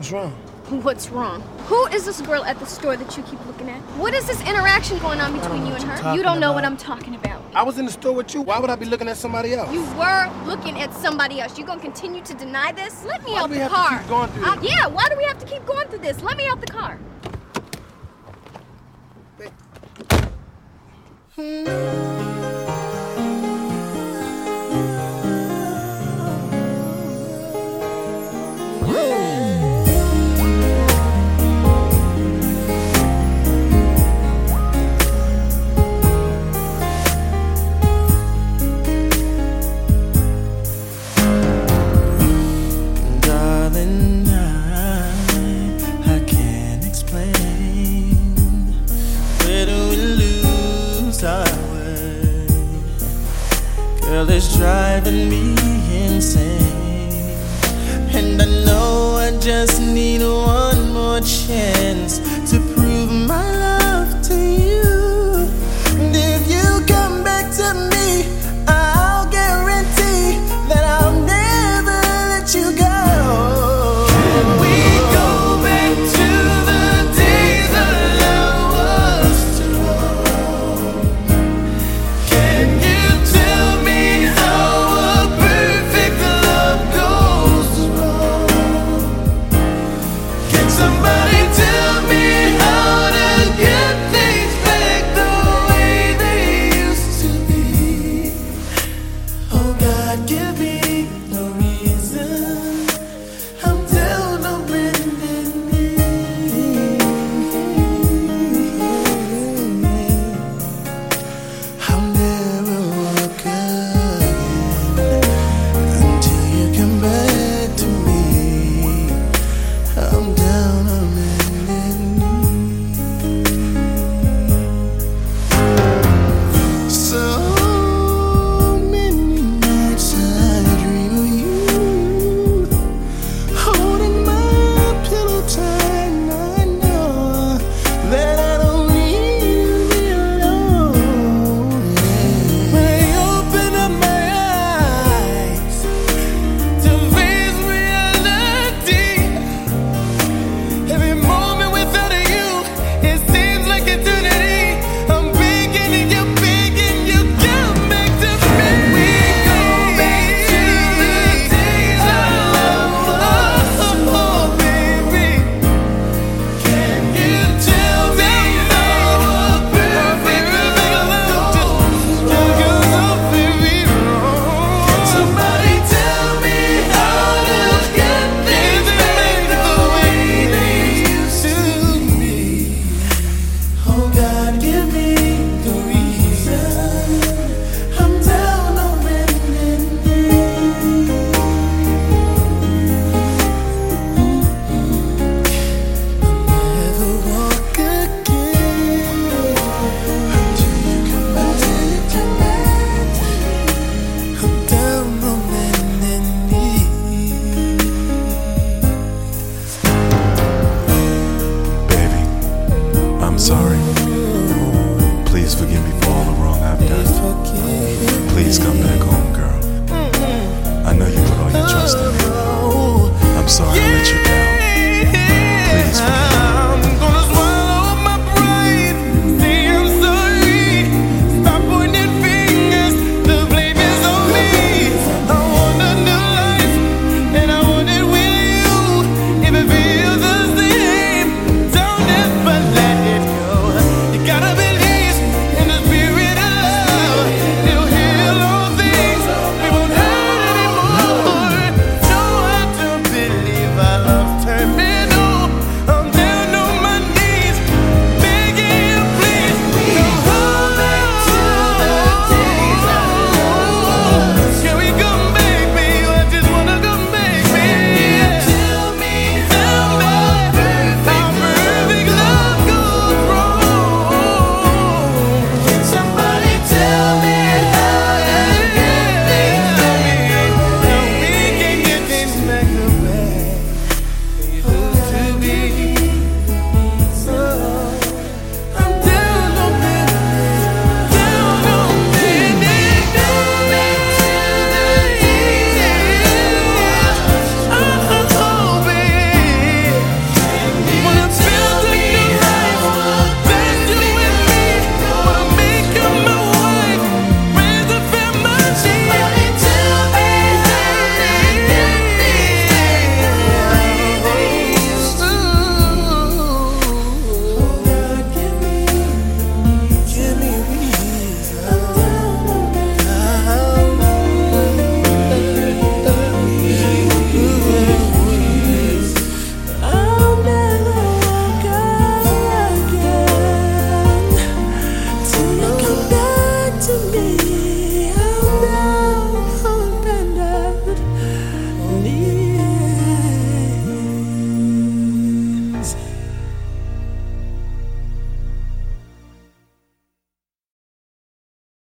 What's wrong? What's wrong? Who is this girl at the store that you keep looking at? What is this interaction going on between you and her? You don't know what I'm talking about. I was in the store with you. Why would I be looking at somebody else? You were looking at somebody else. You gonna continue to deny this? Let me Why out the have to car. keep going through this? yeah, why do we have to keep going through this? Let me out the car. driving me insane. And I know I just need one more chance.